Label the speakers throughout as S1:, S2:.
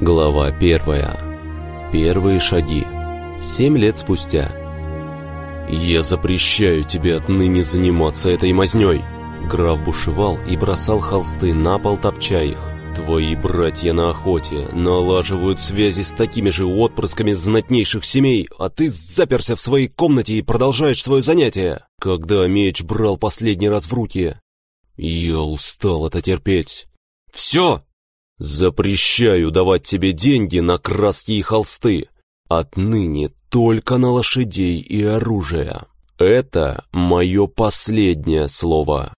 S1: Глава первая. Первые шаги. Семь лет спустя. «Я запрещаю тебе отныне заниматься этой мазнёй!» Граф бушевал и бросал холсты на пол, топча их. «Твои братья на охоте налаживают связи с такими же отпрысками знатнейших семей, а ты заперся в своей комнате и продолжаешь свое занятие. Когда меч брал последний раз в руки, я устал это терпеть. Все! Запрещаю давать тебе деньги на краски и холсты. Отныне только на лошадей и оружие. Это мое последнее слово.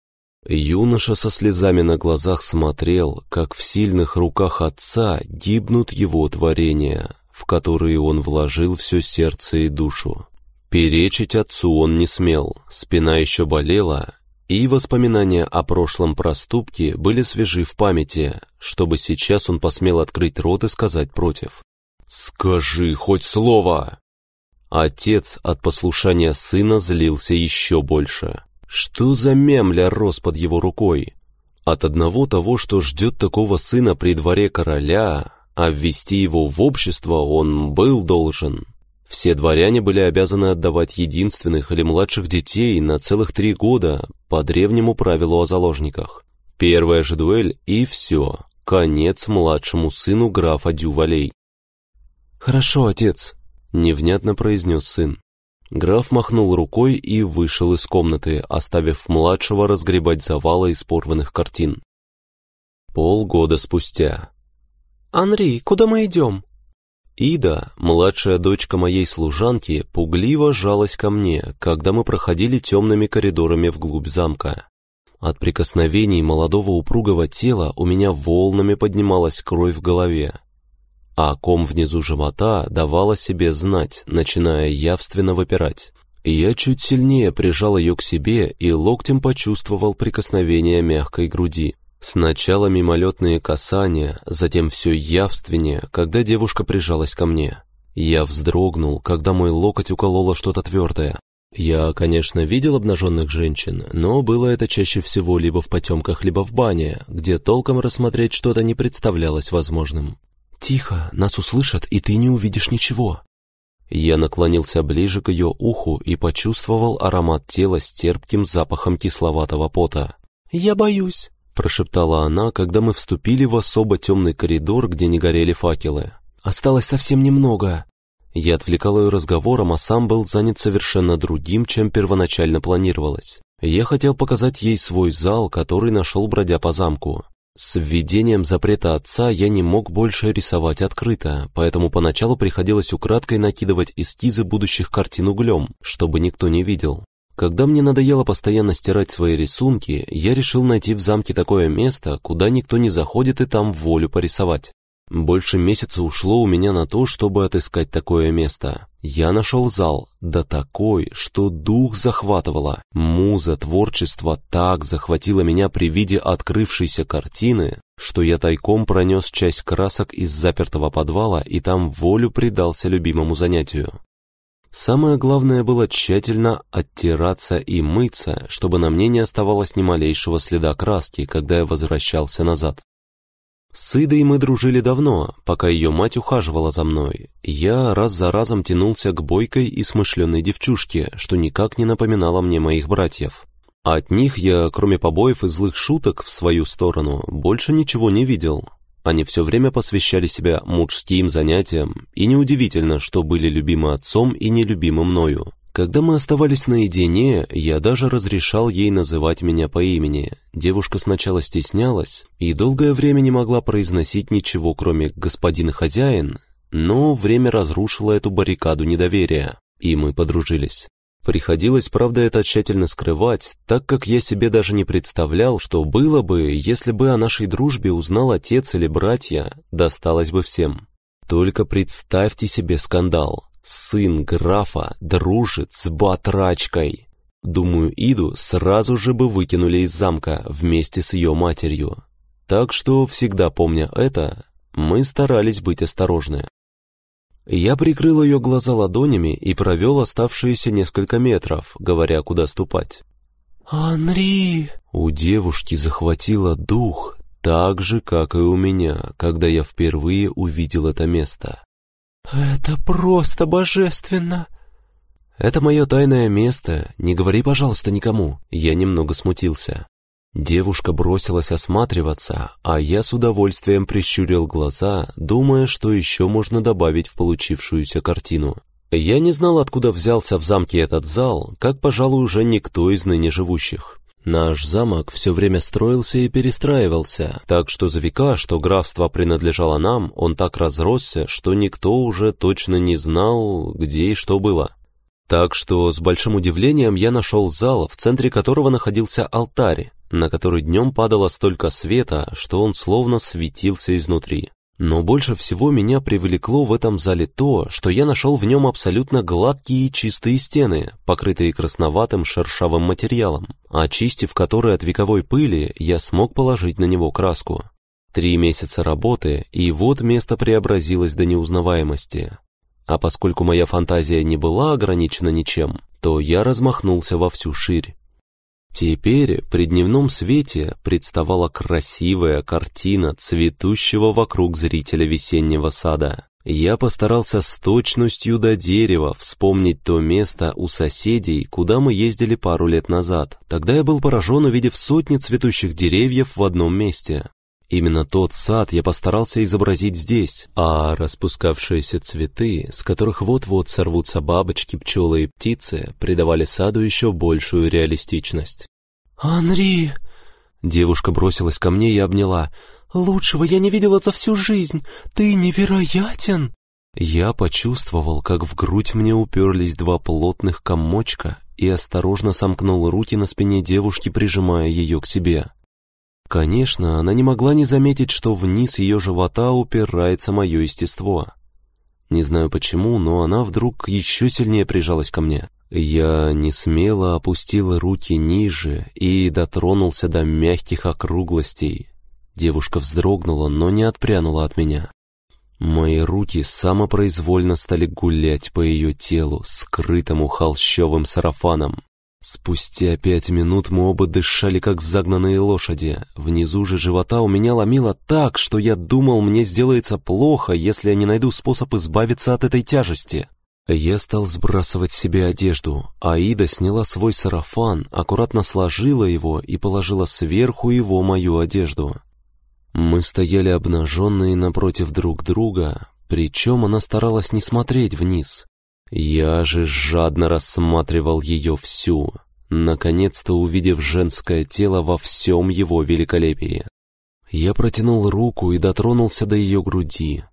S1: Юноша со слезами на глазах смотрел, как в сильных руках отца гибнут его творения, в которые он вложил все сердце и душу. Перечить отцу он не смел, спина еще болела, и воспоминания о прошлом проступке были свежи в памяти, чтобы сейчас он посмел открыть рот и сказать против. «Скажи хоть слово!» Отец от послушания сына злился еще больше. Что за мемля рос под его рукой? От одного того, что ждет такого сына при дворе короля, а ввести его в общество он был должен. Все дворяне были обязаны отдавать единственных или младших детей на целых три года по древнему правилу о заложниках. Первая же дуэль и все, конец младшему сыну графа Дювалей.
S2: «Хорошо, отец», — невнятно произнес сын.
S1: Граф махнул рукой и вышел из комнаты, оставив младшего разгребать завалы из порванных картин. Полгода спустя.
S2: «Анри, куда мы идем?»
S1: Ида, младшая дочка моей служанки, пугливо жалась ко мне, когда мы проходили темными коридорами вглубь замка. От прикосновений молодого упругого тела у меня волнами поднималась кровь в голове, а ком внизу живота давала себе знать, начиная явственно выпирать. Я чуть сильнее прижал ее к себе и локтем почувствовал прикосновение мягкой груди. Сначала мимолетные касания, затем все явственнее, когда девушка прижалась ко мне. Я вздрогнул, когда мой локоть укололо что-то твердое. Я, конечно, видел обнаженных женщин, но было это чаще всего либо в потемках, либо в бане, где толком рассмотреть что-то не представлялось возможным.
S2: «Тихо, нас услышат, и ты не увидишь ничего».
S1: Я наклонился ближе к ее уху и почувствовал аромат тела с терпким запахом кисловатого пота.
S2: «Я боюсь»,
S1: прошептала она, когда мы вступили в особо темный коридор, где не горели факелы.
S2: «Осталось совсем немного».
S1: Я отвлекал ее разговором, а сам был занят совершенно другим, чем первоначально планировалось. Я хотел показать ей свой зал, который нашел, бродя по замку. С введением запрета отца я не мог больше рисовать открыто, поэтому поначалу приходилось украдкой накидывать эскизы будущих картин углем, чтобы никто не видел. Когда мне надоело постоянно стирать свои рисунки, я решил найти в замке такое место, куда никто не заходит и там волю порисовать. Больше месяца ушло у меня на то, чтобы отыскать такое место. Я нашел зал, да такой, что дух захватывало. Муза творчества так захватила меня при виде открывшейся картины, что я тайком пронес часть красок из запертого подвала и там волю предался любимому занятию. Самое главное было тщательно оттираться и мыться, чтобы на мне не оставалось ни малейшего следа краски, когда я возвращался назад. С Идой мы дружили давно, пока ее мать ухаживала за мной. Я раз за разом тянулся к бойкой и смышленной девчушке, что никак не напоминало мне моих братьев. от них я, кроме побоев и злых шуток в свою сторону, больше ничего не видел. Они все время посвящали себя мужским занятиям, и неудивительно, что были любимы отцом и нелюбимы мною. Когда мы оставались наедине, я даже разрешал ей называть меня по имени. Девушка сначала стеснялась и долгое время не могла произносить ничего, кроме «господин хозяин», но время разрушило эту баррикаду недоверия, и мы подружились. Приходилось, правда, это тщательно скрывать, так как я себе даже не представлял, что было бы, если бы о нашей дружбе узнал отец или братья, досталось бы всем. Только представьте себе скандал. Сын графа дружит с батрачкой. Думаю, Иду сразу же бы выкинули из замка вместе с ее матерью. Так что, всегда помня это, мы старались быть осторожны. Я прикрыл ее глаза ладонями и провел оставшиеся несколько метров, говоря, куда ступать.
S2: «Анри!»
S1: У девушки захватило дух так же, как и у меня, когда я впервые увидел это место.
S2: «Это просто божественно!»
S1: «Это мое тайное место, не говори, пожалуйста, никому». Я немного смутился. Девушка бросилась осматриваться, а я с удовольствием прищурил глаза, думая, что еще можно добавить в получившуюся картину. Я не знал, откуда взялся в замке этот зал, как, пожалуй, уже никто из ныне живущих. Наш замок все время строился и перестраивался, так что за века, что графство принадлежало нам, он так разросся, что никто уже точно не знал, где и что было. Так что с большим удивлением я нашел зал, в центре которого находился алтарь, на который днем падало столько света, что он словно светился изнутри. Но больше всего меня привлекло в этом зале то, что я нашел в нем абсолютно гладкие и чистые стены, покрытые красноватым шершавым материалом, очистив которые от вековой пыли, я смог положить на него краску. Три месяца работы, и вот место преобразилось до неузнаваемости. А поскольку моя фантазия не была ограничена ничем, то я размахнулся во всю ширь. Теперь при дневном свете представала красивая картина цветущего вокруг зрителя весеннего сада. Я постарался с точностью до дерева вспомнить то место у соседей, куда мы ездили пару лет назад. Тогда я был поражен, увидев сотни цветущих деревьев в одном месте. Именно тот сад я постарался изобразить здесь, а распускавшиеся цветы, с которых вот-вот сорвутся бабочки, пчелы и птицы, придавали саду еще большую реалистичность.
S2: «Анри!»
S1: Девушка бросилась ко мне и обняла.
S2: «Лучшего я не видела за всю жизнь! Ты невероятен!»
S1: Я почувствовал, как в грудь мне уперлись два плотных комочка и осторожно сомкнул руки на спине девушки, прижимая ее к себе. Конечно, она не могла не заметить, что вниз ее живота упирается мое естество. Не знаю почему, но она вдруг еще сильнее прижалась ко мне. Я не смело опустил руки ниже и дотронулся до мягких округлостей. Девушка вздрогнула, но не отпрянула от меня. Мои руки самопроизвольно стали гулять по ее телу, скрытому холщовым сарафаном. Спустя пять минут мы оба дышали, как загнанные лошади. Внизу же живота у меня ломило так, что я думал, мне сделается плохо, если я не найду способ избавиться от этой тяжести. Я стал сбрасывать себе одежду. Аида сняла свой сарафан, аккуратно сложила его и положила сверху его мою одежду. Мы стояли обнаженные напротив друг друга, причем она старалась не смотреть вниз. Я же жадно рассматривал ее всю, наконец-то увидев женское тело во всем его великолепии. Я протянул руку и дотронулся до ее груди.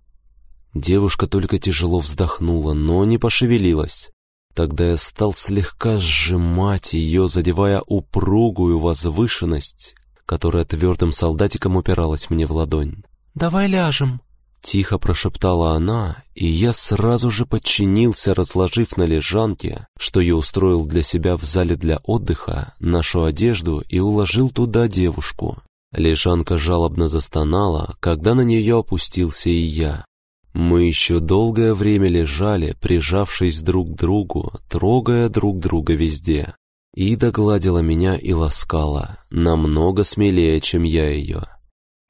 S1: Девушка только тяжело вздохнула, но не пошевелилась. Тогда я стал слегка сжимать ее, задевая упругую возвышенность, которая твердым солдатиком упиралась мне в ладонь.
S2: «Давай ляжем»,
S1: Тихо прошептала она, и я сразу же подчинился, разложив на лежанке, что я устроил для себя в зале для отдыха, нашу одежду и уложил туда девушку. Лежанка жалобно застонала, когда на нее опустился и я. Мы еще долгое время лежали, прижавшись друг к другу, трогая друг друга везде. Ида гладила меня и ласкала, намного смелее, чем я ее.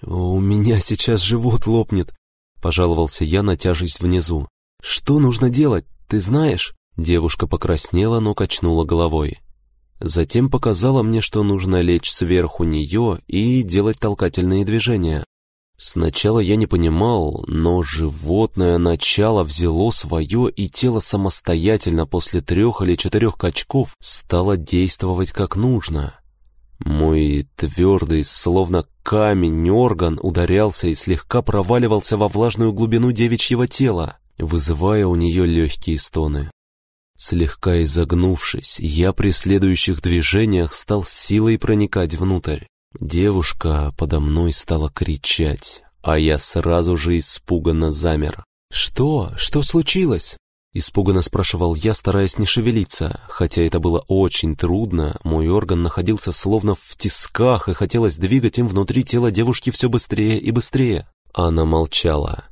S1: «У меня сейчас живот лопнет», Пожаловался я на тяжесть внизу. «Что нужно делать, ты знаешь?» Девушка покраснела, но качнула головой. Затем показала мне, что нужно лечь сверху нее и делать толкательные движения. Сначала я не понимал, но животное начало взяло свое, и тело самостоятельно после трех или четырех качков стало действовать как нужно. Мой твердый, словно камень, орган ударялся и слегка проваливался во влажную глубину девичьего тела, вызывая у нее легкие стоны. Слегка изогнувшись, я при следующих движениях стал силой проникать внутрь. Девушка подо мной стала кричать, а я сразу же испуганно замер. «Что? Что случилось?» Испуганно спрашивал я, стараясь не шевелиться. Хотя это было очень трудно, мой орган находился словно в тисках, и хотелось двигать им внутри тела девушки все быстрее и быстрее. Она молчала.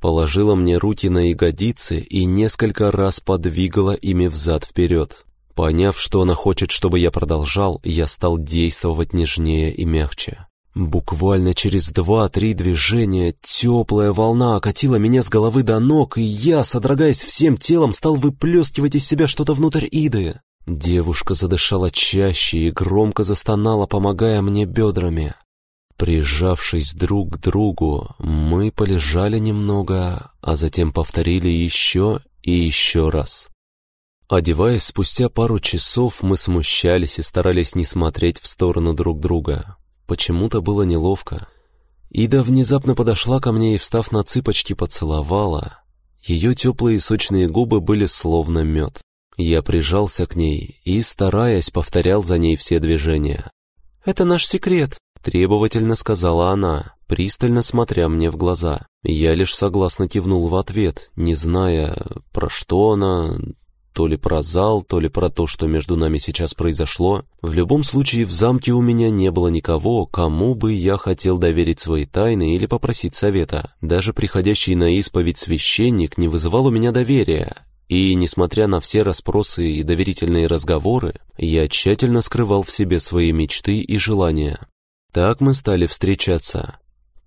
S1: Положила мне руки на ягодицы и несколько раз подвигала ими взад-вперед. Поняв, что она хочет, чтобы я продолжал, я стал действовать нежнее и мягче. Буквально через два-три движения теплая волна окатила меня с головы до ног, и я, содрогаясь всем телом, стал выплескивать из себя что-то внутрь Иды. Девушка задышала чаще и громко застонала, помогая мне бедрами. Прижавшись друг к другу, мы полежали немного, а затем повторили еще и еще раз. Одеваясь спустя пару часов, мы смущались и старались не смотреть в сторону друг друга. Почему-то было неловко. Ида внезапно подошла ко мне и, встав на цыпочки, поцеловала. Ее теплые сочные губы были словно мед. Я прижался к ней и, стараясь, повторял за ней все движения.
S2: «Это наш секрет», —
S1: требовательно сказала она, пристально смотря мне в глаза. Я лишь согласно кивнул в ответ, не зная, про что она, то ли про зал, то ли про то, что между нами сейчас произошло. В любом случае, в замке у меня не было никого, кому бы я хотел доверить свои тайны или попросить совета. Даже приходящий на исповедь священник не вызывал у меня доверия, и, несмотря на все расспросы и доверительные разговоры, я тщательно скрывал в себе свои мечты и желания. Так мы стали встречаться.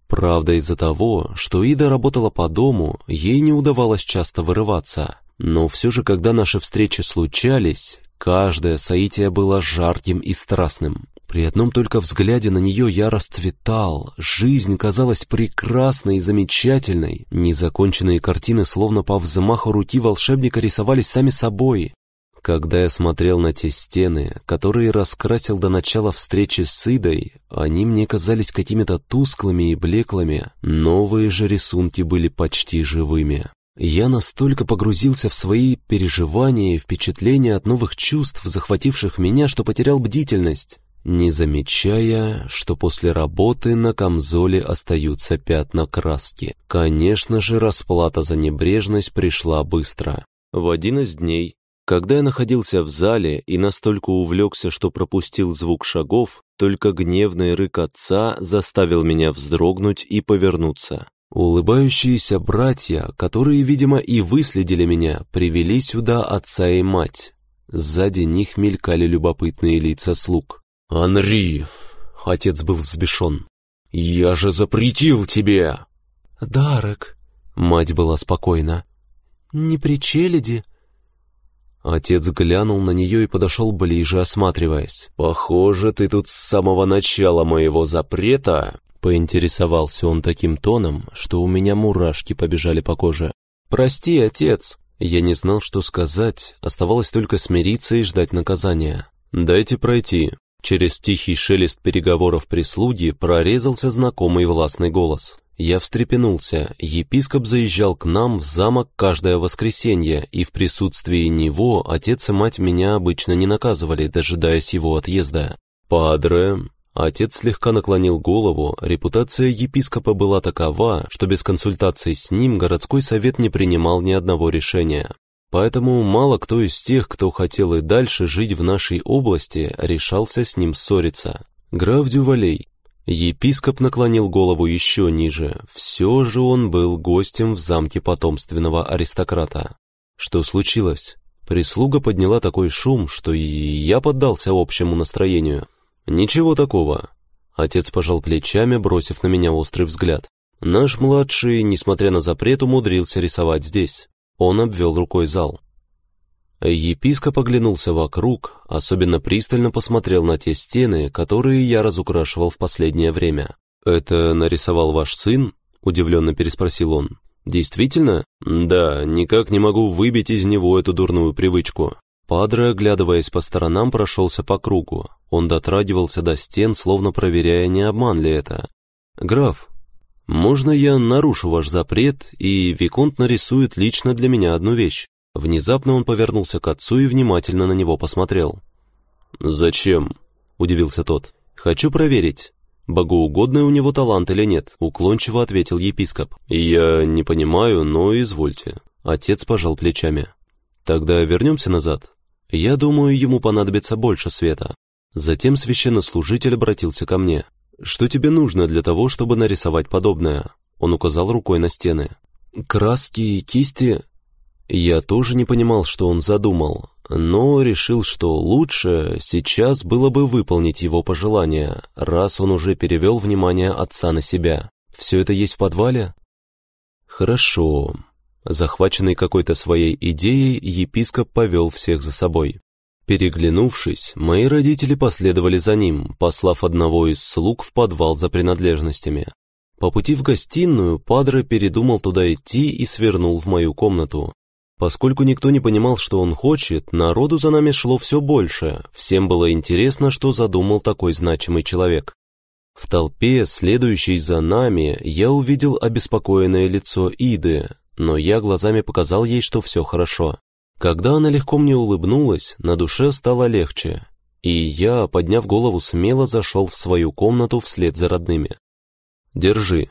S1: Правда, из-за того, что Ида работала по дому, ей не удавалось часто вырываться. Но все же, когда наши встречи случались, каждое соитие было жарким и страстным. При одном только взгляде на нее я расцветал, жизнь казалась прекрасной и замечательной. Незаконченные картины, словно по взмаху руки волшебника, рисовались сами собой. Когда я смотрел на те стены, которые раскрасил до начала встречи с Идой, они мне казались какими-то тусклыми и блеклыми, новые же рисунки были почти живыми. Я настолько погрузился в свои переживания и впечатления от новых чувств, захвативших меня, что потерял бдительность не замечая, что после работы на камзоле остаются пятна краски. Конечно же, расплата за небрежность пришла быстро. В один из дней, когда я находился в зале и настолько увлекся, что пропустил звук шагов, только гневный рык отца заставил меня вздрогнуть и повернуться. Улыбающиеся братья, которые, видимо, и выследили меня, привели сюда отца и мать. Сзади них мелькали любопытные лица слуг. «Анри!» — отец был взбешен. «Я же запретил тебе!»
S2: «Дарек!»
S1: — мать была спокойна.
S2: «Не при челяди?»
S1: Отец глянул на нее и подошел ближе, осматриваясь. «Похоже, ты тут с самого начала моего запрета...» Поинтересовался он таким тоном, что у меня мурашки побежали по коже. «Прости, отец!» Я не знал, что сказать, оставалось только смириться и ждать наказания. «Дайте пройти», Через тихий шелест переговоров прислуги прорезался знакомый властный голос. Я встрепенулся. Епископ заезжал к нам в замок каждое воскресенье, и в присутствии него отец и мать меня обычно не наказывали, дожидаясь его отъезда. «Падре...» Отец слегка наклонил голову, репутация епископа была такова, что без консультации с ним городской совет не принимал ни одного решения. Поэтому мало кто из тех, кто хотел и дальше жить в нашей области, решался с ним ссориться. Граф Дювалей. Епископ наклонил голову еще ниже. Все же он был гостем в замке потомственного аристократа. Что случилось? Прислуга подняла такой шум, что и я поддался общему настроению. Ничего такого. Отец пожал плечами, бросив на меня острый взгляд. Наш младший, несмотря на запрет, умудрился рисовать здесь. Он обвел рукой зал. Епископ оглянулся вокруг, особенно пристально посмотрел на те стены, которые я разукрашивал в последнее время. «Это нарисовал ваш сын?» — удивленно переспросил он. «Действительно? Да, никак не могу выбить из него эту дурную привычку». Падре, оглядываясь по сторонам, прошелся по кругу. Он дотрагивался до стен, словно проверяя, не обман ли это. «Граф, «Можно я нарушу ваш запрет, и Виконт нарисует лично для меня одну вещь?» Внезапно он повернулся к отцу и внимательно на него посмотрел. «Зачем?» — удивился тот. «Хочу проверить, богоугодный у него талант или нет», — уклончиво ответил епископ. «Я не понимаю, но извольте». Отец пожал плечами. «Тогда вернемся назад. Я думаю, ему понадобится больше света». Затем священнослужитель обратился ко мне. «Что тебе нужно для того, чтобы нарисовать подобное?» Он указал рукой на стены. «Краски и кисти...» Я тоже не понимал, что он задумал. но решил, что лучше сейчас было бы выполнить его пожелание, раз он уже перевел внимание отца на себя. Все это есть в подвале? Хорошо. Захваченный какой-то своей идеей, епископ повел всех за собой. Переглянувшись, мои родители последовали за ним, послав одного из слуг в подвал за принадлежностями. По пути в гостиную Падре передумал туда идти и свернул в мою комнату. Поскольку никто не понимал, что он хочет, народу за нами шло все больше, всем было интересно, что задумал такой значимый человек. В толпе, следующей за нами, я увидел обеспокоенное лицо Иды, но я глазами показал ей, что все хорошо. Когда она легко мне улыбнулась, на душе стало легче, и я, подняв голову, смело зашел в свою комнату вслед за родными. «Держи»,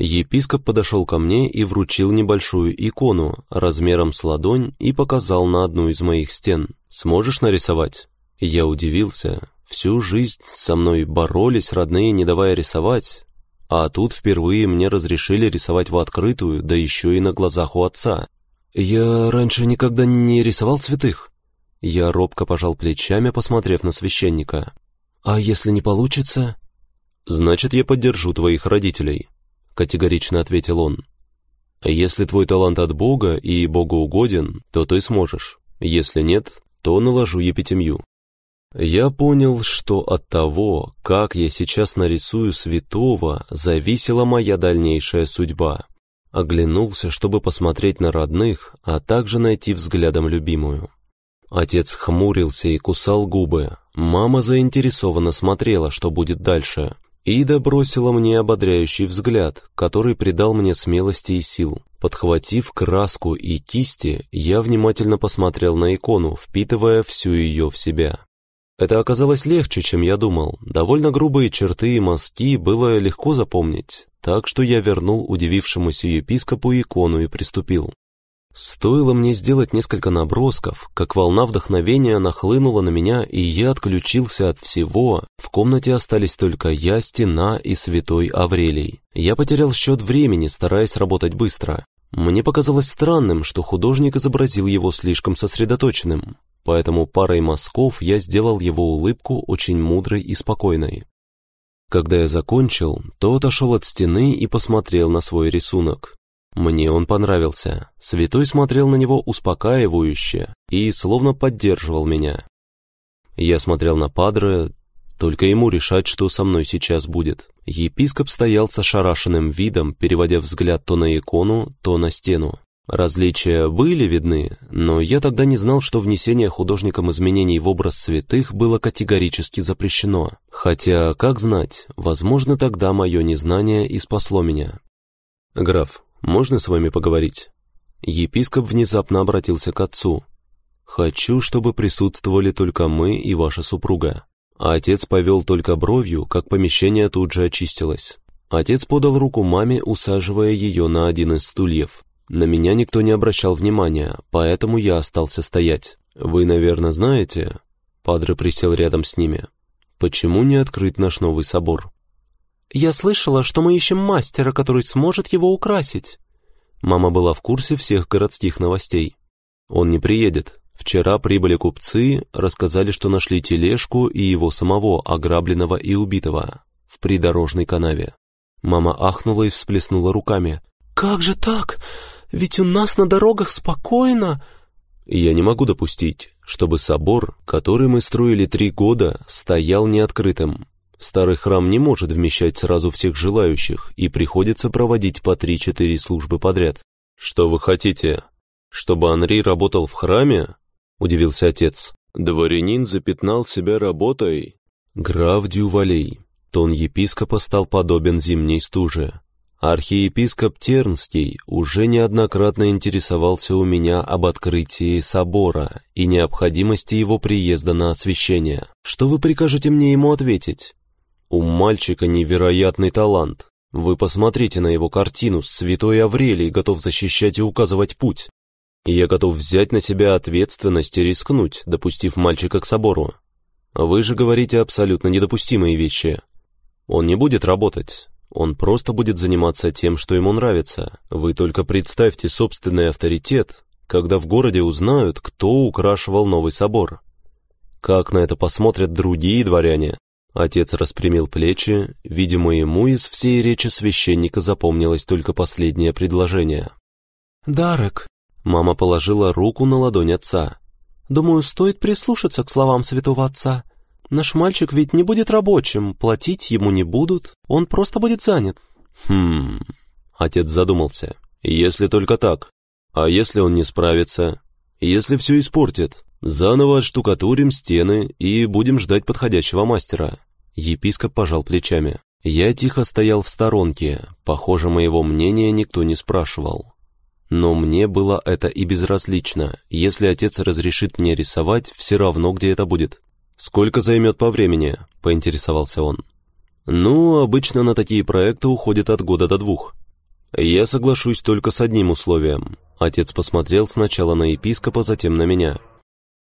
S1: Епископ подошел ко мне и вручил небольшую икону размером с ладонь и показал на одну из моих стен. «Сможешь нарисовать?» Я удивился. Всю жизнь со мной боролись родные, не давая рисовать. А тут впервые мне разрешили рисовать в открытую, да еще и на глазах у отца. Я раньше никогда не рисовал цветых. Я робко пожал плечами, посмотрев на священника. «А если не получится?» «Значит, я поддержу твоих родителей», категорично ответил он. «Если твой талант от Бога и Богу угоден, то ты сможешь. Если нет, то наложу епитемью». Я понял, что от того, как я сейчас нарисую святого, зависела моя дальнейшая судьба. Оглянулся, чтобы посмотреть на родных, а также найти взглядом любимую. Отец хмурился и кусал губы. Мама заинтересованно смотрела, что будет дальше. Ида бросила мне ободряющий взгляд, который придал мне смелости и сил. Подхватив краску и кисти, я внимательно посмотрел на икону, впитывая всю ее в себя. Это оказалось легче, чем я думал. Довольно грубые черты и мазки было легко запомнить, так что я вернул удивившемуся епископу икону и приступил. Стоило мне сделать несколько набросков, как волна вдохновения нахлынула на меня, и я отключился от всего. В комнате остались только я, стена и святой Аврелий. Я потерял счет времени, стараясь работать быстро. Мне показалось странным, что художник изобразил его слишком сосредоточенным, поэтому парой мазков я сделал его улыбку очень мудрой и спокойной. Когда я закончил, то отошел от стены и посмотрел на свой рисунок. Мне он понравился. Святой смотрел на него успокаивающе и словно поддерживал меня. Я смотрел на Падре, только ему решать, что со мной сейчас будет. Епископ стоял с ошарашенным видом, переводя взгляд то на икону, то на стену. Различия были видны, но я тогда не знал, что внесение художником изменений в образ святых было категорически запрещено. Хотя, как знать, возможно, тогда мое незнание и спасло меня. «Граф, можно с вами поговорить?» Епископ внезапно обратился к отцу. «Хочу, чтобы присутствовали только мы и ваша супруга». Отец повел только бровью, как помещение тут же очистилось. Отец подал руку маме, усаживая ее на один из стульев. На меня никто не обращал внимания, поэтому я остался стоять. «Вы, наверное, знаете...» Падре присел рядом с ними. «Почему не открыть наш новый собор?»
S2: «Я слышала, что мы ищем мастера, который сможет его украсить».
S1: Мама была в курсе всех городских новостей. «Он не приедет. Вчера прибыли купцы, рассказали, что нашли тележку и его самого, ограбленного и убитого, в придорожной канаве». Мама ахнула и всплеснула руками.
S2: «Как же так? Ведь у нас на дорогах спокойно...»
S1: «Я не могу допустить, чтобы собор, который мы строили три года, стоял неоткрытым. Старый храм не может вмещать сразу всех желающих, и приходится проводить по три-четыре службы подряд. «Что вы хотите? Чтобы Анри работал в храме?» — удивился отец. Дворянин запятнал себя работой. Граф Дювалей. Тон епископа стал подобен зимней стуже. Архиепископ Тернский уже неоднократно интересовался у меня об открытии собора и необходимости его приезда на освящение. Что вы прикажете мне ему ответить? У мальчика невероятный талант. Вы посмотрите на его картину, святой Аврелий готов защищать и указывать путь. Я готов взять на себя ответственность и рискнуть, допустив мальчика к собору. Вы же говорите абсолютно недопустимые вещи. Он не будет работать, он просто будет заниматься тем, что ему нравится. Вы только представьте собственный авторитет, когда в городе узнают, кто украшивал новый собор. Как на это посмотрят другие дворяне? Отец распрямил плечи, видимо, ему из всей речи священника запомнилось только последнее предложение.
S2: «Дарек», —
S1: мама положила руку на ладонь отца.
S2: «Думаю, стоит прислушаться к словам святого отца. Наш мальчик ведь не будет рабочим, платить ему не будут, он просто будет занят».
S1: «Хм...» — отец задумался. «Если только так. А если он не справится? Если все испортит? Заново отштукатурим стены и будем ждать подходящего мастера». Епископ пожал плечами. Я тихо стоял в сторонке, похоже, моего мнения никто не спрашивал. Но мне было это и безразлично. Если отец разрешит мне рисовать, все равно, где это будет. «Сколько займет по времени?» – поинтересовался он. «Ну, обычно на такие проекты уходит от года до двух. Я соглашусь только с одним условием». Отец посмотрел сначала на епископа, затем на меня.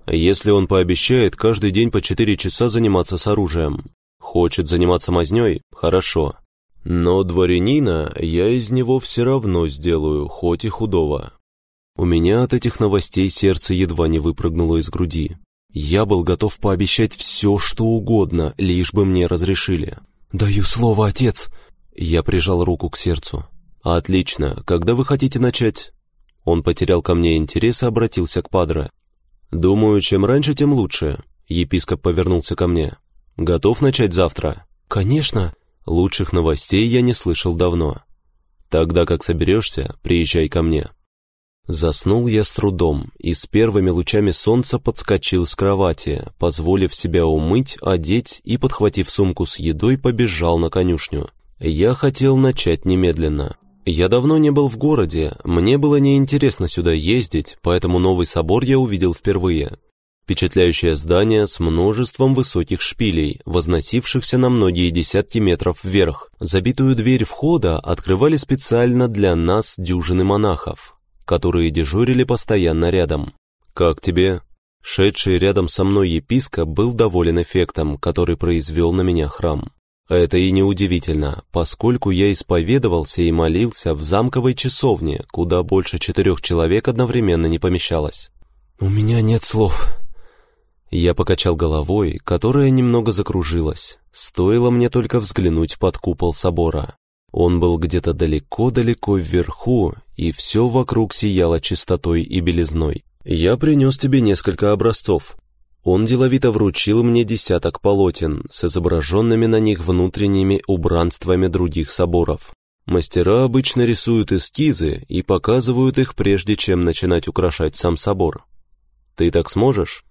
S1: «Если он пообещает каждый день по четыре часа заниматься с оружием. Хочет заниматься мазнёй? Хорошо. Но дворянина я из него все равно сделаю, хоть и худого. У меня от этих новостей сердце едва не выпрыгнуло из груди. Я был готов пообещать все, что угодно, лишь бы мне разрешили.
S2: «Даю слово, отец!»
S1: Я прижал руку к сердцу. «Отлично. Когда вы хотите начать?» Он потерял ко мне интерес и обратился к Падре. «Думаю, чем раньше, тем лучше». Епископ повернулся ко мне. «Готов начать завтра?»
S2: «Конечно!»
S1: Лучших новостей я не слышал давно. Тогда как соберешься, приезжай ко мне. Заснул я с трудом и с первыми лучами солнца подскочил с кровати, позволив себя умыть, одеть и, подхватив сумку с едой, побежал на конюшню. Я хотел начать немедленно. Я давно не был в городе, мне было неинтересно сюда ездить, поэтому новый собор я увидел впервые. Впечатляющее здание с множеством высоких шпилей, возносившихся на многие десятки метров вверх. Забитую дверь входа открывали специально для нас дюжины монахов, которые дежурили постоянно рядом. «Как тебе?» Шедший рядом со мной епископ был доволен эффектом, который произвел на меня храм. Это и неудивительно, поскольку я исповедовался и молился в замковой часовне, куда больше четырех человек одновременно не помещалось.
S2: «У меня нет слов»,
S1: я покачал головой, которая немного закружилась. Стоило мне только взглянуть под купол собора. Он был где-то далеко-далеко вверху, и все вокруг сияло чистотой и белизной. «Я принес тебе несколько образцов». Он деловито вручил мне десяток полотен с изображенными на них внутренними убранствами других соборов. Мастера обычно рисуют эскизы и показывают их прежде, чем начинать украшать сам собор. «Ты так сможешь?»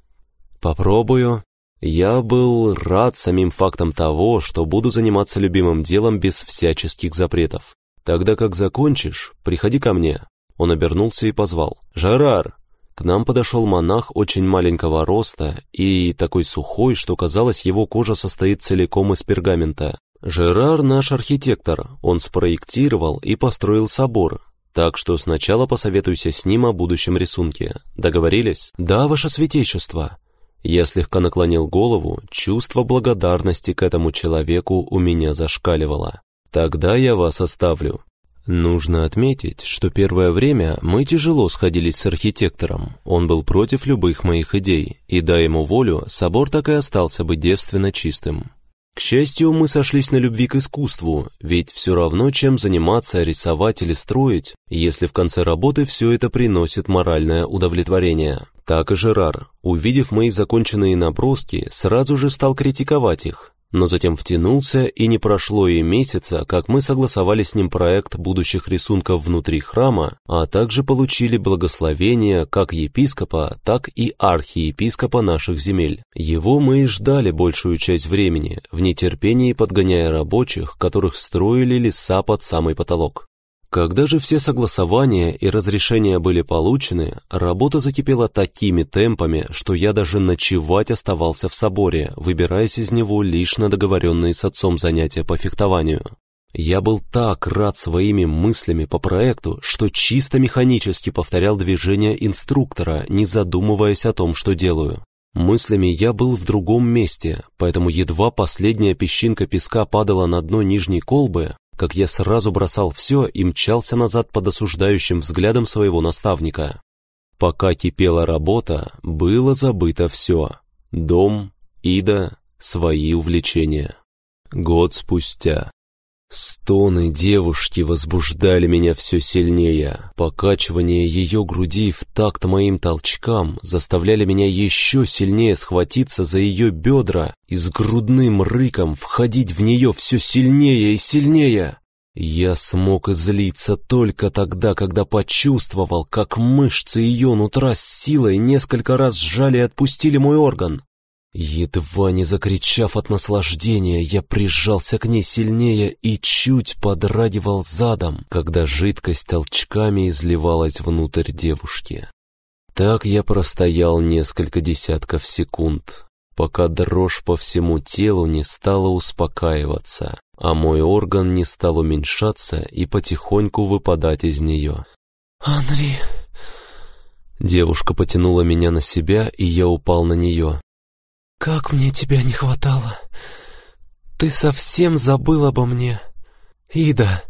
S1: Попробую. Я был рад самим фактом того, что буду заниматься любимым делом без всяческих запретов. Тогда как закончишь, приходи ко мне. Он обернулся и позвал. «Жерар!» К нам подошел монах очень маленького роста и такой сухой, что казалось, его кожа состоит целиком из пергамента. Жерар наш архитектор, он спроектировал и построил собор, так что сначала посоветуйся с ним о будущем рисунке. Договорились?
S2: Да, ваше святейшество.
S1: Я слегка наклонил голову, чувство благодарности к этому человеку у меня зашкаливало. Тогда я вас оставлю. Нужно отметить, что первое время мы тяжело сходились с архитектором. Он был против любых моих идей, и дай ему волю, собор так и остался бы девственно чистым. К счастью, мы сошлись на любви к искусству, ведь все равно, чем заниматься, рисовать или строить, если в конце работы все это приносит моральное удовлетворение. Так и Жерар, увидев мои законченные наброски, сразу же стал критиковать их, но затем втянулся, и не прошло и месяца, как мы согласовали с ним проект будущих рисунков внутри храма, а также получили благословение как епископа, так и архиепископа наших земель. Его мы и ждали большую часть времени, в нетерпении подгоняя рабочих, которых строили леса под самый потолок. Когда же все согласования и разрешения были получены, работа закипела такими темпами, что я даже ночевать оставался в соборе, выбираясь из него лишь на договоренные с отцом занятия по фехтованию. Я был так рад своими мыслями по проекту, что чисто механически повторял движения инструктора, не задумываясь о том, что делаю. Мыслями я был в другом месте, поэтому едва последняя песчинка песка падала на дно нижней колбы, как я сразу бросал все и мчался назад под осуждающим взглядом своего наставника. Пока кипела работа, было забыто все. Дом, Ида, свои увлечения. Год спустя. Стоны девушки возбуждали меня все сильнее. Покачивание ее груди в такт моим толчкам заставляли меня еще сильнее схватиться за ее бедра и с грудным рыком входить в нее все сильнее и сильнее. Я смог излиться только тогда, когда почувствовал, как мышцы ее нутра с силой несколько раз сжали и отпустили мой орган. Едва не закричав от наслаждения, я прижался к ней сильнее и чуть подрагивал задом, когда жидкость толчками изливалась внутрь девушки. Так я простоял несколько десятков секунд, пока дрожь по всему телу не стала успокаиваться, а мой орган не стал уменьшаться и потихоньку выпадать из нее.
S2: «Анри...»
S1: Девушка потянула меня на себя, и я упал на нее.
S2: «Как мне тебя не хватало! Ты совсем забыл обо мне! Ида!»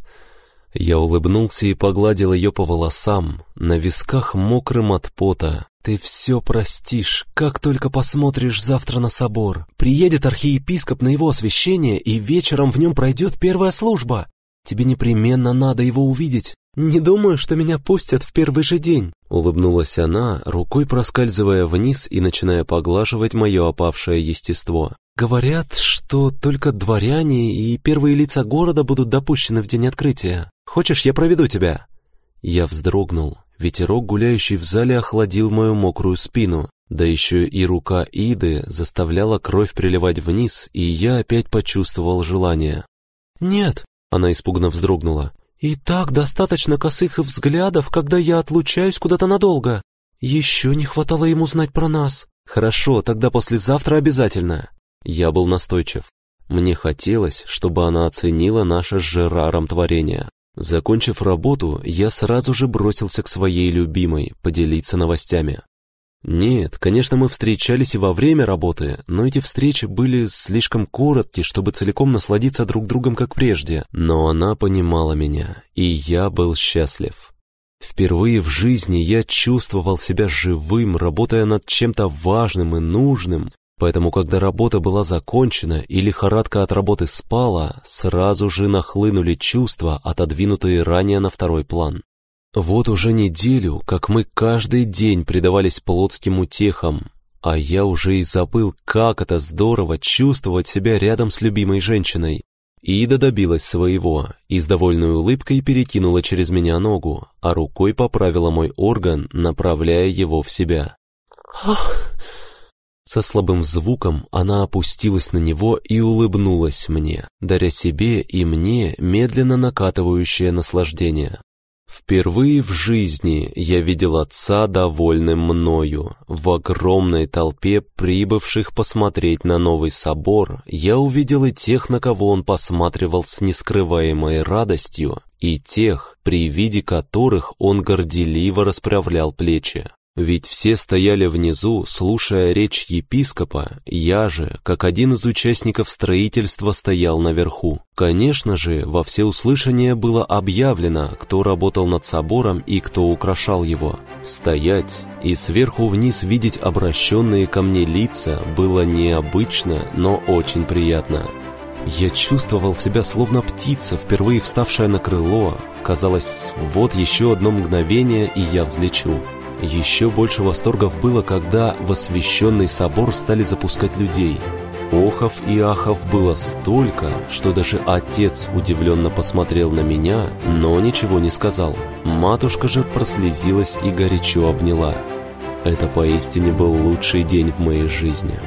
S1: Я улыбнулся и погладил ее по волосам, на висках мокрым от пота. «Ты все простишь, как только посмотришь завтра на собор. Приедет архиепископ на его освящение, и вечером в нем пройдет первая служба. Тебе непременно надо его увидеть. «Не думаю, что меня пустят в первый же день», — улыбнулась она, рукой проскальзывая вниз и начиная поглаживать мое опавшее естество. «Говорят, что только дворяне и первые лица города будут допущены в день открытия. Хочешь, я проведу тебя?» Я вздрогнул. Ветерок, гуляющий в зале, охладил мою мокрую спину. Да еще и рука Иды заставляла кровь приливать вниз, и я опять почувствовал желание.
S2: «Нет», — она испуганно вздрогнула, и так достаточно косых взглядов, когда я отлучаюсь куда-то надолго. Еще не хватало ему знать про нас.
S1: Хорошо, тогда послезавтра обязательно. Я был настойчив. Мне хотелось, чтобы она оценила наше с Жераром творение. Закончив работу, я сразу же бросился к своей любимой, поделиться новостями. Нет, конечно, мы встречались и во время работы, но эти встречи были слишком коротки, чтобы целиком насладиться друг другом как прежде. Но она понимала меня, и я был счастлив. Впервые в жизни я чувствовал себя живым, работая над чем-то важным и нужным, поэтому, когда работа была закончена и лихорадка от работы спала, сразу же нахлынули чувства, отодвинутые ранее на второй план. Вот уже неделю, как мы каждый день предавались плотским утехам, а я уже и забыл, как это здорово чувствовать себя рядом с любимой женщиной. Ида добилась своего и с довольной улыбкой перекинула через меня ногу, а рукой поправила мой орган, направляя его в себя.
S2: «Ах!»
S1: Со слабым звуком она опустилась на него и улыбнулась мне, даря себе и мне медленно накатывающее наслаждение. Впервые в жизни я видел отца довольным мною. В огромной толпе прибывших посмотреть на новый собор я увидел и тех, на кого он посматривал с нескрываемой радостью, и тех, при виде которых он горделиво расправлял плечи. Ведь все стояли внизу, слушая речь епископа, я же, как один из участников строительства, стоял наверху. Конечно же, во всеуслышание было объявлено, кто работал над собором и кто украшал его. Стоять и сверху вниз видеть обращенные ко мне лица было необычно, но очень приятно. Я чувствовал себя словно птица, впервые вставшая на крыло. Казалось, вот еще одно мгновение, и я взлечу. Еще больше восторгов было, когда в освященный собор стали запускать людей. Охов и ахов было столько, что даже отец удивленно посмотрел на меня, но ничего не сказал. Матушка же прослезилась и горячо обняла. Это поистине был лучший день в моей жизни.